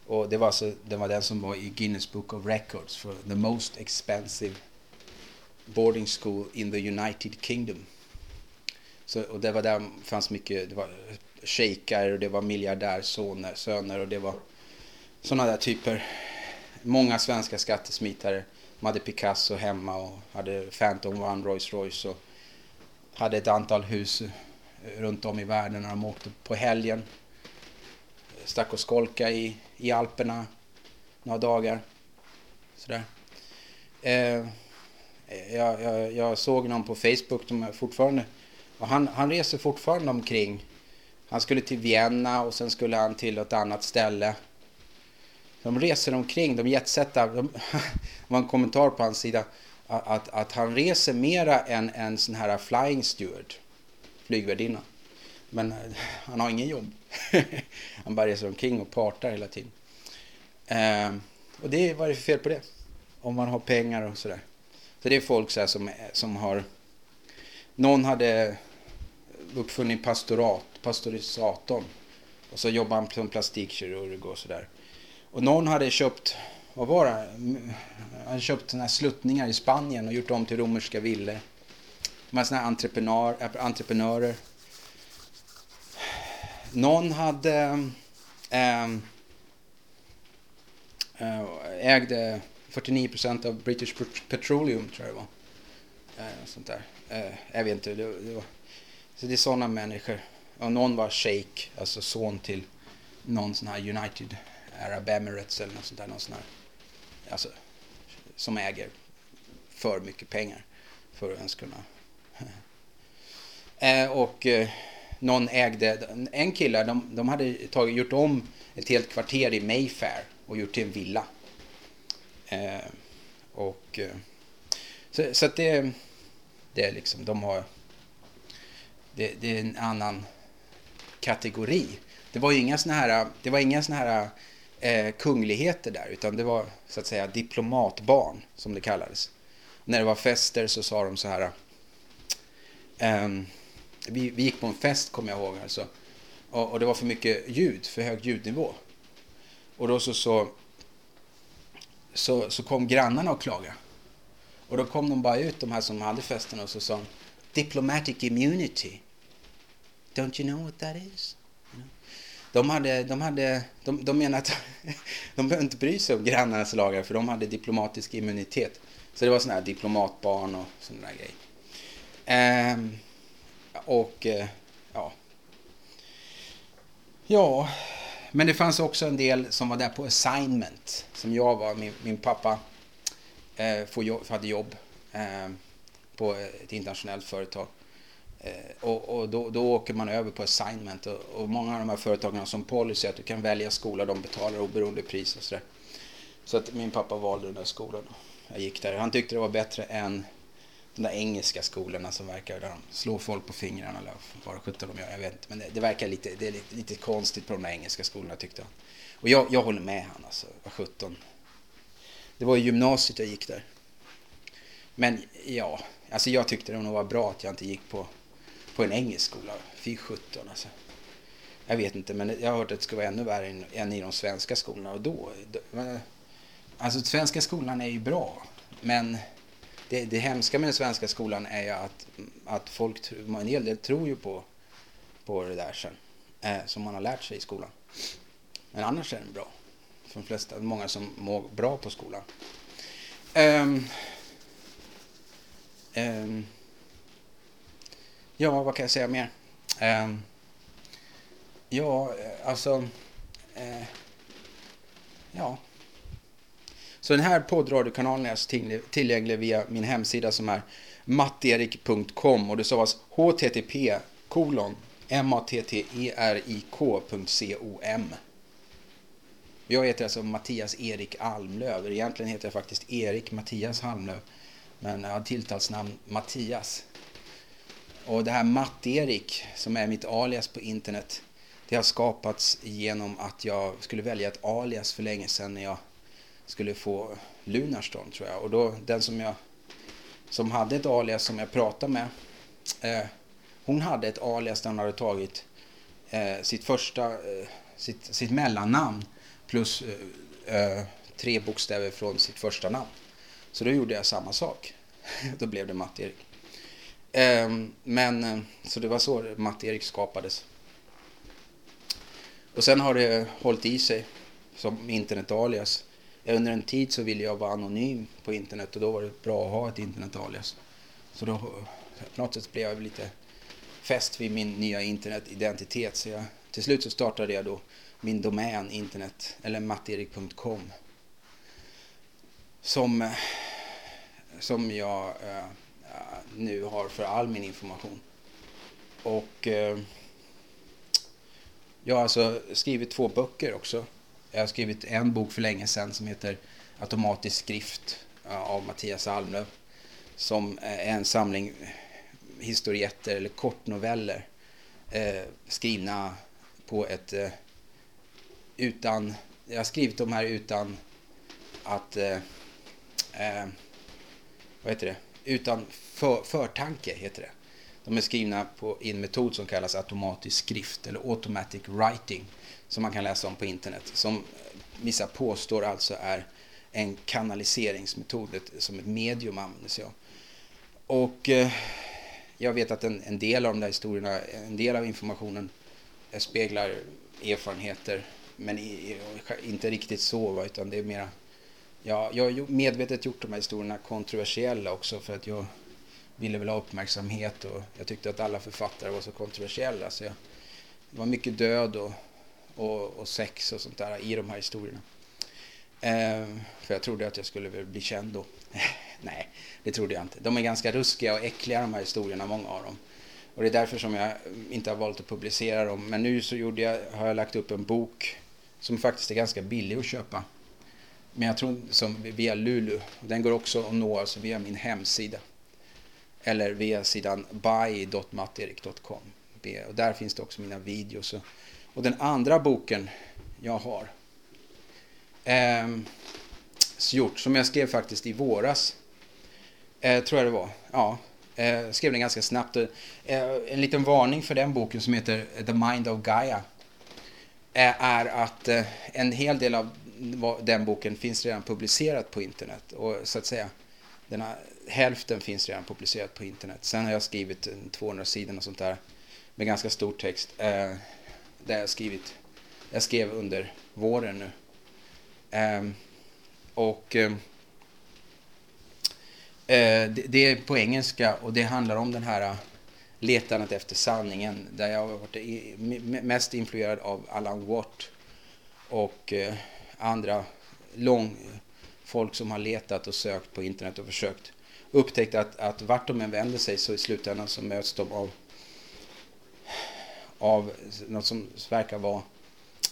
Och det var, alltså, det var den som var i Guinness Book of Records för the most expensive boarding school in the United Kingdom. Så, och det var där det fanns mycket, det var shejkar och det var miljardärsöner söner och det var sådana där typer. Många svenska skattesmitare. De hade Picasso hemma och hade Phantom One Rolls Royce och hade ett antal hus eh, runt om i världen när de åkte på helgen. Stack och skolka i, i Alperna några dagar. Sådär. Eh, jag, jag, jag, såg någon på Facebook, de fortfarande, och han, han reser fortfarande omkring. Han skulle till Vienna och sen skulle han till ett annat ställe. De reser omkring, de jetsetar. De, det var en kommentar på hans sida att, att, han reser mera än en sån här flying steward, flygvärdinna. Men eh, han har ingen jobb. han bara reser omkring och partar hela tiden. Eh, och det, vad är det för fel på det? Om man har pengar och sådär. Så det är folk så som, eh, som har... Någon hade uppfunnit pastorat, pastorisatorn. Och så jobbade han som plastikkirurg och sådär. Och någon hade köpt, vad var det? Han hade köpt såna här sluttningar i Spanien och gjort dem till romerska villor. De här såna här entreprenör, entreprenörer. Någon hade äh, ägde 49 procent av British Petroleum, tror jag det var. Äh, sånt där. Äh, jag vet inte. Det, det var, så det är sådana människor. Och någon var Sheikh, alltså son till någon sån här United Arab Emirates eller något sånt där. Någon sån här, alltså, som äger för mycket pengar. för att ens kunna... eh, och eh, någon ägde, en kille, de, de hade tagit, gjort om ett helt kvarter i Mayfair och gjort till en villa. Eh, och eh, så, så att det, det är liksom, de har, det, det är en annan kategori. Det var ju inga såna här, det var inga såna här eh, kungligheter där, utan det var så att säga diplomatbarn som det kallades. När det var fester så sa de så här. Eh, vi, vi, gick på en fest kommer jag ihåg alltså. Och, och, det var för mycket ljud, för hög ljudnivå. Och då så, så, så, så kom grannarna och klagade. Och då kom de bara ut, de här som hade festen, och så sa Diplomatic immunity. Don't you know what that is? De, hade, de, hade, de, de menade att de behövde inte bry sig om grannarnas lagar för de hade diplomatisk immunitet. Så det var sådana här diplomatbarn och sådana där grejer. Ehm, och eh, ja. Ja, men det fanns också en del som var där på assignment. Som jag var. Min, min pappa eh, hade jobb eh, på ett internationellt företag. Eh, och, och då, då, åker man över på assignment och, och, många av de här företagen har som policy att du kan välja skola, de betalar oberoende pris och sådär. Så att min pappa valde den där skolan. Jag gick där. Han tyckte det var bättre än de där engelska skolorna som verkar där de slår folk på fingrarna eller vad sjutton de gör. Jag vet inte. Men det, det verkar lite, det är lite, lite, konstigt på de där engelska skolorna tyckte han. Och jag, jag håller med han alltså. Vad sjutton. Det var i gymnasiet jag gick där. Men ja, alltså jag tyckte det nog var bra att jag inte gick på på en engelsk skola. Fy sjutton alltså. Jag vet inte, men jag har hört att det skulle vara ännu värre än i de svenska skolorna. Och då, då alltså svenska skolan är ju bra, men det, det hemska med den svenska skolan är ju att, att folk, en hel del tror ju på, på det där sen, eh, som man har lärt sig i skolan. Men annars är den bra. För de flesta, många som mår bra på skolan. Um, um, Ja, vad kan jag säga mer? Ehm, eh, ja, alltså... Eh, ja. Så den här poddradiokanalen är alltså tillgänglig via min hemsida som är matterik.com och det stavas http kolon matterik.com. Jag heter alltså Mattias Erik Almlöv. Egentligen heter jag faktiskt Erik Mattias Almlöv. Men jag har tilltalsnamn Mattias. Och det här Matt-Erik, som är mitt alias på internet, det har skapats genom att jag skulle välja ett alias för länge sedan när jag skulle få Lunarstorm tror jag. Och då den som jag som hade ett alias som jag pratade med, eh, hon hade ett alias där hon hade tagit eh, sitt första, eh, sitt, sitt mellannamn plus eh, eh tre bokstäver från sitt första namn. Så då gjorde jag samma sak. då blev det Matt-Erik. Ehm, men, eh, så det var så Matt-Erik skapades. Och sen har det hållit i sig som internetalias. Under en tid så ville jag vara anonym på internet och då var det bra att ha ett internetalias. Så då på något sätt blev jag lite fäst vid min nya internetidentitet. Så jag, till slut så startade jag då min domän internet, eller matterik.com. Som, eh, som jag eh, nu har för all min information. Och eh, jag har alltså skrivit två böcker också. Jag har skrivit en bok för länge sedan som heter Automatisk skrift av Mattias Almlöv. Som är en samling historietter eller kortnoveller eh, skrivna på ett eh, utan, jag har skrivit de här utan att, eh, eh vad heter det, utan för, förtanke heter det. De är skrivna på, i en metod som kallas automatisk skrift eller automatic writing som man kan läsa om på internet. Som vissa påstår alltså är en kanaliseringsmetod som ett medium använder sig av. Och eh, jag vet att en, en, del av de där historierna, en del av informationen speglar erfarenheter men i, inte riktigt så utan det är mera Ja, jag har medvetet gjort de här historierna kontroversiella också för att jag ville väl ha uppmärksamhet och jag tyckte att alla författare var så kontroversiella. Så jag, det var mycket död och, och, och sex och sånt där i de här historierna. Eh, för jag trodde att jag skulle bli känd då. nej, det trodde jag inte. De är ganska ruskiga och äckliga de här historierna, många av dem. Och det är därför som jag inte har valt att publicera dem. Men nu så gjorde jag, har jag lagt upp en bok som faktiskt är ganska billig att köpa. Men jag tror som via Lulu. Den går också att nå alltså via min hemsida. Eller via sidan buy.matterik.com. Och där finns det också mina videos. Och den andra boken jag har eh, gjort, som jag skrev faktiskt i våras, eh, tror jag det var. Ja, eh, skrev den ganska snabbt. Eh, en liten varning för den boken som heter The Mind of Gaia eh, är att eh, en hel del av den boken finns redan publicerat på internet. Och så att säga, den har, hälften finns redan publicerat på internet. Sen har jag skrivit 200 sidor och sånt där med ganska stor text. Eh, där jag skrivit, jag skrev under våren nu. Eh, och ehm, eh, det, det, är på engelska och det handlar om den här eh, letandet efter sanningen. Där jag har varit mest influerad av Alan Watt och eh, andra lång, folk som har letat och sökt på internet och försökt upptäckte att, att vart de än vänder sig så i slutändan så möts de av, av något som verkar vara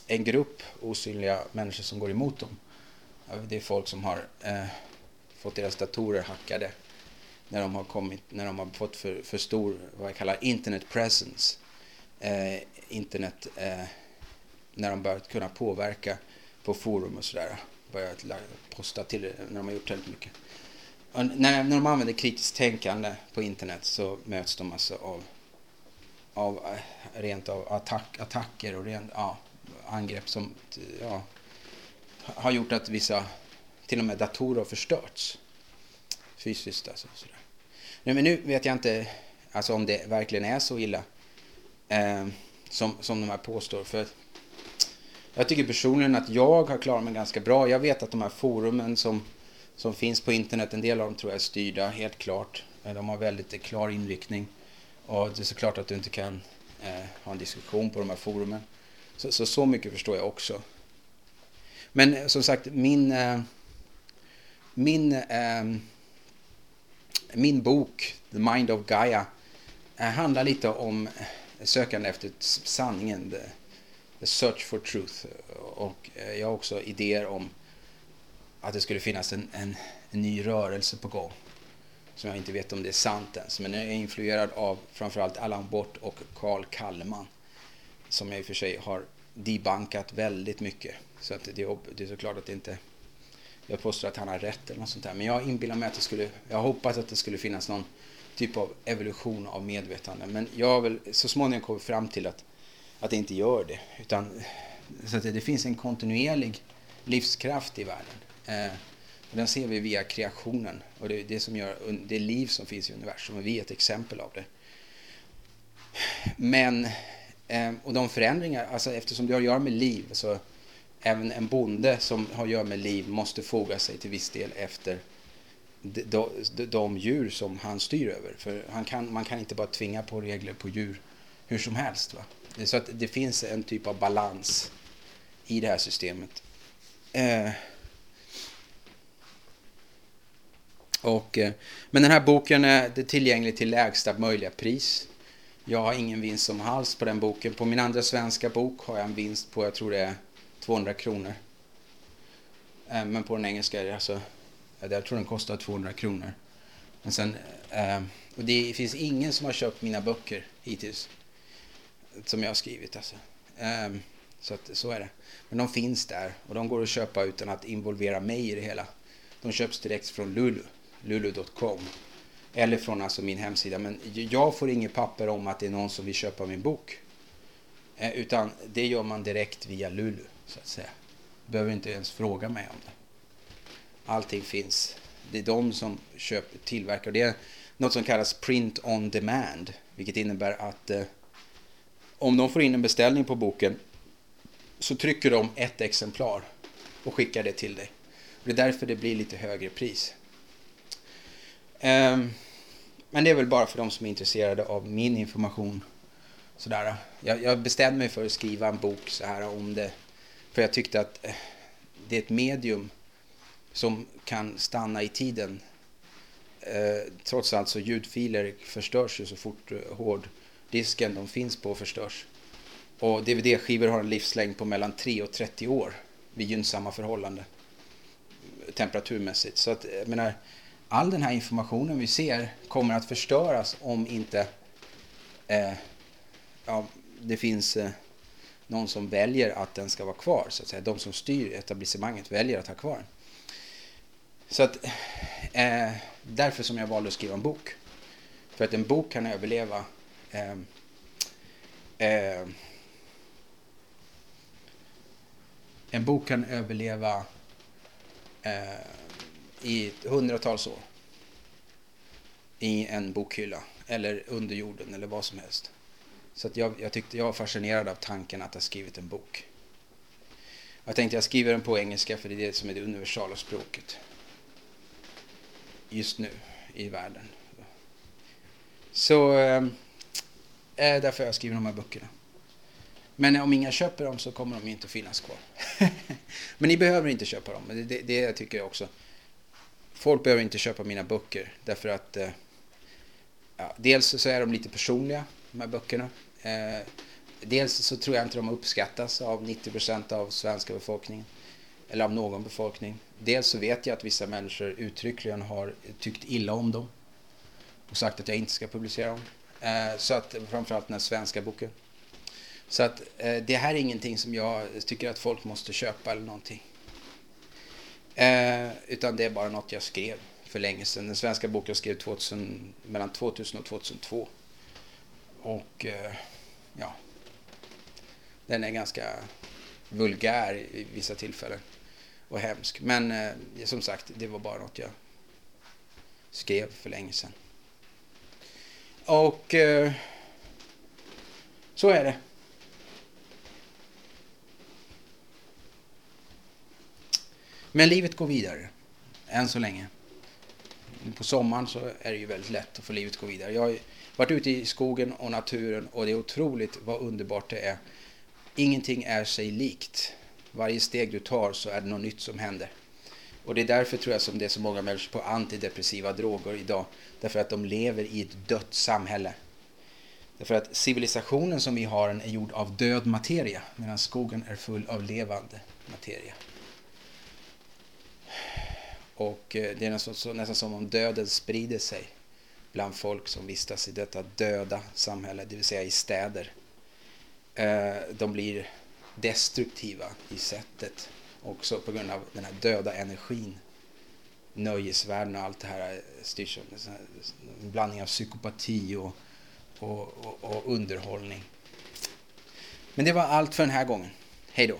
en grupp osynliga människor som går emot dem. Det är folk som har eh, fått deras datorer hackade när de har, kommit, när de har fått för, för stor, vad jag kallar internet presence. Eh, internet, eh, när de börjat kunna påverka på forum och sådär. Börjat posta till när de har gjort väldigt mycket. Och när, när de använder kritiskt tänkande på internet så möts de alltså av, av eh, rent av attack, attacker och rent, ja, angrepp som ja, har gjort att vissa, till och med datorer har förstörts. Fysiskt alltså. Sådär. Nej, men nu vet jag inte alltså, om det verkligen är så illa eh, som, som de här påstår. För jag tycker personligen att jag har klarat mig ganska bra. Jag vet att de här forumen som, som finns på internet, en del av dem tror jag är styrda, helt klart. Eh, de har väldigt eh, klar inriktning. Och det är såklart att du inte kan eh, ha en diskussion på de här forumen. Så, så, så mycket förstår jag också. Men eh, som sagt, min, eh, min, eh, min bok, The Mind of Gaia, eh, handlar lite om sökande efter sanningen. The, the search for truth. Och eh, jag har också idéer om att det skulle finnas en, en, en ny rörelse på gång. Som jag inte vet om det är sant ens. Men jag är influerad av framförallt Allan Bort och Karl Kallman. Som jag i och för sig har debankat väldigt mycket. Så att det, det är såklart att det inte... Jag påstår att han har rätt eller något sånt där. Men jag inbillar mig att det skulle... Jag hoppas att det skulle finnas någon typ av evolution av medvetande. Men jag har väl så småningom kommit fram till att, att det inte gör det. Utan så att det, det finns en kontinuerlig livskraft i världen. Eh, den ser vi via kreationen. Och det är det som gör det liv som finns i universum. Och vi är ett exempel av det. Men, eh, och de förändringar, alltså eftersom det har att göra med liv, så även en bonde som har att göra med liv måste foga sig till viss del efter de, de, de djur som han styr över. För han kan, man kan inte bara tvinga på regler på djur hur som helst. Va? Så att det finns en typ av balans i det här systemet. Eh, och, eh, men den här boken är tillgänglig till lägsta möjliga pris. Jag har ingen vinst som hals på den boken. På min andra svenska bok har jag en vinst på, jag tror det är 200 kronor. Eh, men på den engelska är det alltså, jag tror den kostar 200 kronor. Men sen, eh, och det finns ingen som har köpt mina böcker hittills. Som jag har skrivit alltså. Ehm, så att, så är det. Men de finns där och de går att köpa utan att involvera mig i det hela. De köps direkt från Lulu, lulu.com. Eller från alltså min hemsida. Men jag får inget papper om att det är någon som vill köpa min bok. Eh, utan det gör man direkt via Lulu så att säga. Behöver inte ens fråga mig om det. Allting finns. Det är de som köper, tillverkar. Det är något som kallas print on demand. Vilket innebär att eh, om de får in en beställning på boken så trycker de ett exemplar och skickar det till dig. Det är därför det blir lite högre pris. Um, men det är väl bara för de som är intresserade av min information. Sådär. Jag, jag bestämde mig för att skriva en bok så här om det för jag tyckte att eh, det är ett medium som kan stanna i tiden eh, trots allt så ljudfiler förstörs ju så fort eh, hårddisken de finns på förstörs. Och DVD-skivor har en livslängd på mellan 3 och 30 år vid gynnsamma förhållanden temperaturmässigt. Så att, jag menar, all den här informationen vi ser kommer att förstöras om inte eh, ja, det finns eh, någon som väljer att den ska vara kvar. Så att säga. De som styr etablissemanget väljer att ha kvar den. Så att, eh, därför som jag valde att skriva en bok. För att en bok kan överleva eh, eh, en bok kan överleva eh, i hundratals år i en bokhylla eller under jorden eller vad som helst. Så att jag, jag, tyckte, jag var fascinerad av tanken att ha skrivit en bok. Jag tänkte jag skriver den på engelska för det är det som är det universala språket. Just nu i världen. Så eh, därför har jag skrivit de här böckerna. Men om inga köper dem så kommer de inte finnas kvar. Men ni behöver inte köpa dem. Det, det, det tycker jag också. Folk behöver inte köpa mina böcker därför att eh, ja, dels så är de lite personliga, de här böckerna. Eh, dels så tror jag inte de uppskattas av 90% av svenska befolkningen. Eller av någon befolkning. Dels så vet jag att vissa människor uttryckligen har tyckt illa om dem. Och sagt att jag inte ska publicera dem. Eh, så att framförallt den här svenska boken. Så att eh, det här är ingenting som jag tycker att folk måste köpa eller någonting. Eh, utan det är bara något jag skrev för länge sedan. Den svenska boken jag skrev 2000, mellan 2000 och 2002. Och eh, ja, den är ganska vulgär i vissa tillfällen och hemsk. Men eh, som sagt, det var bara något jag skrev för länge sedan. Och eh, så är det. Men livet går vidare, än så länge. På sommaren så är det ju väldigt lätt att få livet gå vidare. Jag har varit ute i skogen och naturen och det är otroligt vad underbart det är. Ingenting är sig likt. Varje steg du tar så är det något nytt som händer. Och det är därför tror jag som det är så många människor på antidepressiva droger idag. Därför att de lever i ett dött samhälle. Därför att civilisationen som vi har är gjord av död materia medan skogen är full av levande materia. Och eh, det är nästan, nästan som om döden sprider sig bland folk som vistas i detta döda samhälle, det vill säga i städer. Eh, de blir destruktiva i sättet också på grund av den här döda energin. Nöjesvärlden och allt det här eh, styrs av en blandning av psykopati och, och, och, och underhållning. Men det var allt för den här gången. Hej då!